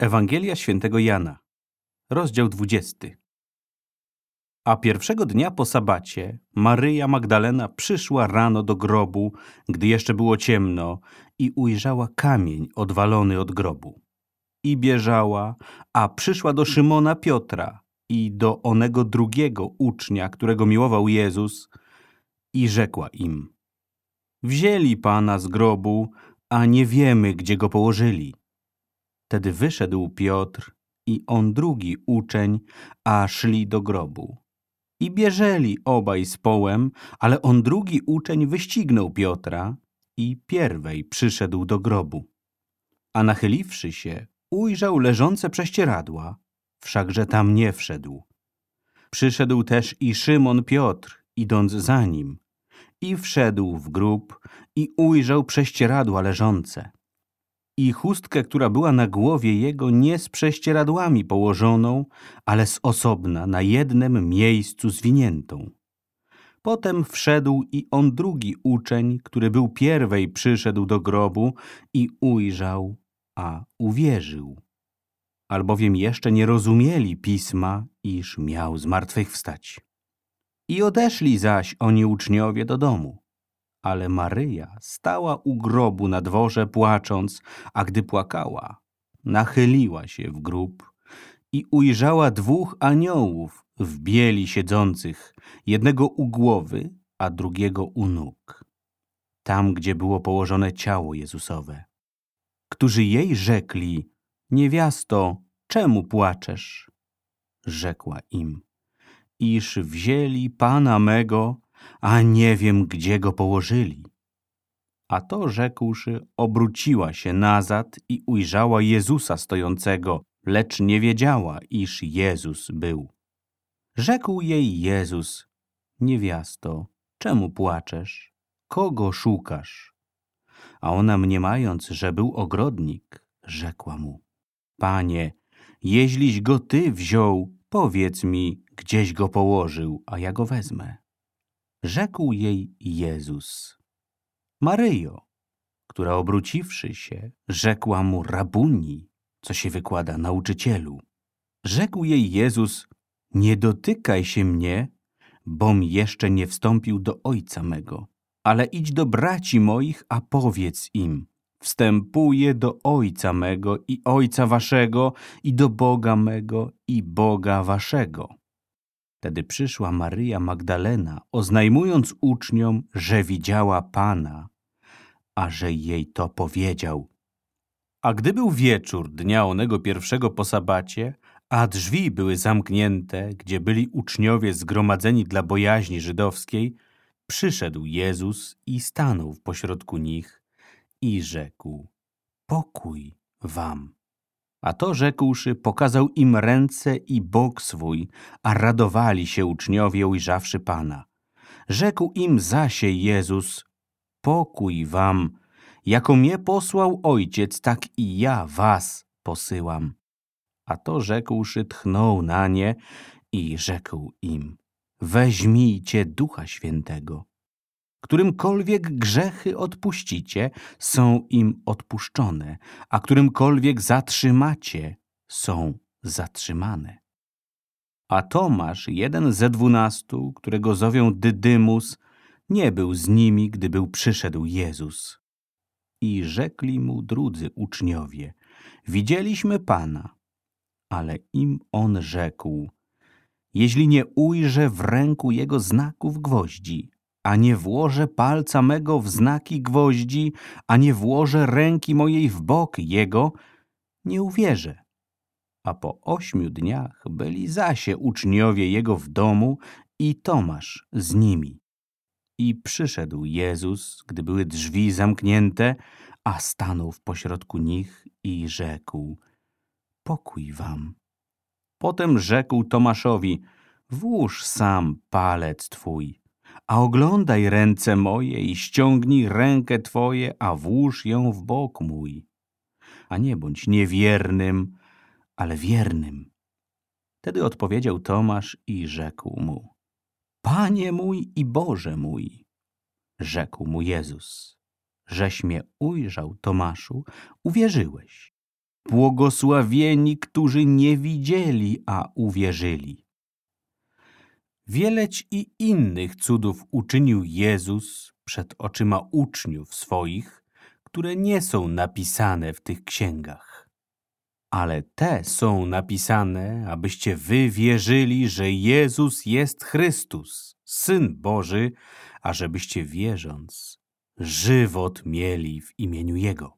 Ewangelia świętego Jana, rozdział 20. A pierwszego dnia po sabacie Maryja Magdalena przyszła rano do grobu, gdy jeszcze było ciemno, i ujrzała kamień odwalony od grobu. I bieżała, a przyszła do Szymona Piotra i do onego drugiego ucznia, którego miłował Jezus, i rzekła im: Wzięli pana z grobu, a nie wiemy, gdzie go położyli. Tedy wyszedł Piotr i on drugi uczeń, a szli do grobu. I bieżeli obaj z połem, ale on drugi uczeń wyścignął Piotra i pierwej przyszedł do grobu. A nachyliwszy się, ujrzał leżące prześcieradła, wszakże tam nie wszedł. Przyszedł też i Szymon Piotr, idąc za nim, i wszedł w grób i ujrzał prześcieradła leżące i chustkę, która była na głowie jego, nie z prześcieradłami położoną, ale z osobna, na jednym miejscu zwiniętą. Potem wszedł i on drugi uczeń, który był pierwej przyszedł do grobu i ujrzał, a uwierzył. Albowiem jeszcze nie rozumieli pisma, iż miał zmartwychwstać. I odeszli zaś oni uczniowie do domu. Ale Maryja stała u grobu na dworze płacząc, a gdy płakała, nachyliła się w grób i ujrzała dwóch aniołów w bieli siedzących, jednego u głowy, a drugiego u nóg, tam gdzie było położone ciało Jezusowe, którzy jej rzekli, niewiasto, czemu płaczesz? Rzekła im, iż wzięli Pana mego, a nie wiem, gdzie go położyli. A to rzekłszy, obróciła się nazad i ujrzała Jezusa stojącego, lecz nie wiedziała, iż Jezus był. Rzekł jej Jezus, niewiasto, czemu płaczesz? Kogo szukasz? A ona mniemając, że był ogrodnik, rzekła mu, Panie, jeźliś go Ty wziął, powiedz mi, gdzieś go położył, a ja go wezmę. Rzekł jej Jezus. Maryjo, która obróciwszy się, rzekła mu rabuni, co się wykłada nauczycielu. Rzekł jej Jezus, nie dotykaj się mnie, bom jeszcze nie wstąpił do Ojca mego, ale idź do braci moich, a powiedz im, wstępuję do Ojca mego i Ojca waszego i do Boga mego i Boga waszego. Wtedy przyszła Maryja Magdalena, oznajmując uczniom, że widziała Pana, a że jej to powiedział. A gdy był wieczór dnia onego pierwszego po sabacie, a drzwi były zamknięte, gdzie byli uczniowie zgromadzeni dla bojaźni żydowskiej, przyszedł Jezus i stanął pośrodku nich i rzekł, pokój wam. A to rzekłszy, pokazał im ręce i bok swój, a radowali się uczniowie ujrzawszy Pana. Rzekł im zasie Jezus, pokój wam, jako mnie posłał Ojciec, tak i ja was posyłam. A to rzekłszy, tchnął na nie i rzekł im, weźmijcie Ducha Świętego. Którymkolwiek grzechy odpuścicie, są im odpuszczone, a którymkolwiek zatrzymacie, są zatrzymane. A Tomasz, jeden ze dwunastu, którego zowią Dydymus, nie był z nimi, gdy był przyszedł Jezus. I rzekli mu drudzy uczniowie, widzieliśmy Pana. Ale im on rzekł, jeśli nie ujrzę w ręku jego znaków gwoździ, a nie włożę palca mego w znaki gwoździ, a nie włożę ręki mojej w bok jego, nie uwierzę. A po ośmiu dniach byli zasie uczniowie jego w domu i Tomasz z nimi. I przyszedł Jezus, gdy były drzwi zamknięte, a stanął w pośrodku nich i rzekł, pokój wam. Potem rzekł Tomaszowi, włóż sam palec twój a oglądaj ręce moje i ściągnij rękę Twoje, a włóż ją w bok mój. A nie bądź niewiernym, ale wiernym. Wtedy odpowiedział Tomasz i rzekł mu, Panie mój i Boże mój. Rzekł mu Jezus, żeś mnie ujrzał, Tomaszu, uwierzyłeś. Błogosławieni, którzy nie widzieli, a uwierzyli. Wieleć i innych cudów uczynił Jezus przed oczyma uczniów swoich, które nie są napisane w tych księgach. Ale te są napisane, abyście wy wierzyli, że Jezus jest Chrystus, Syn Boży, a żebyście wierząc, żywot mieli w imieniu Jego.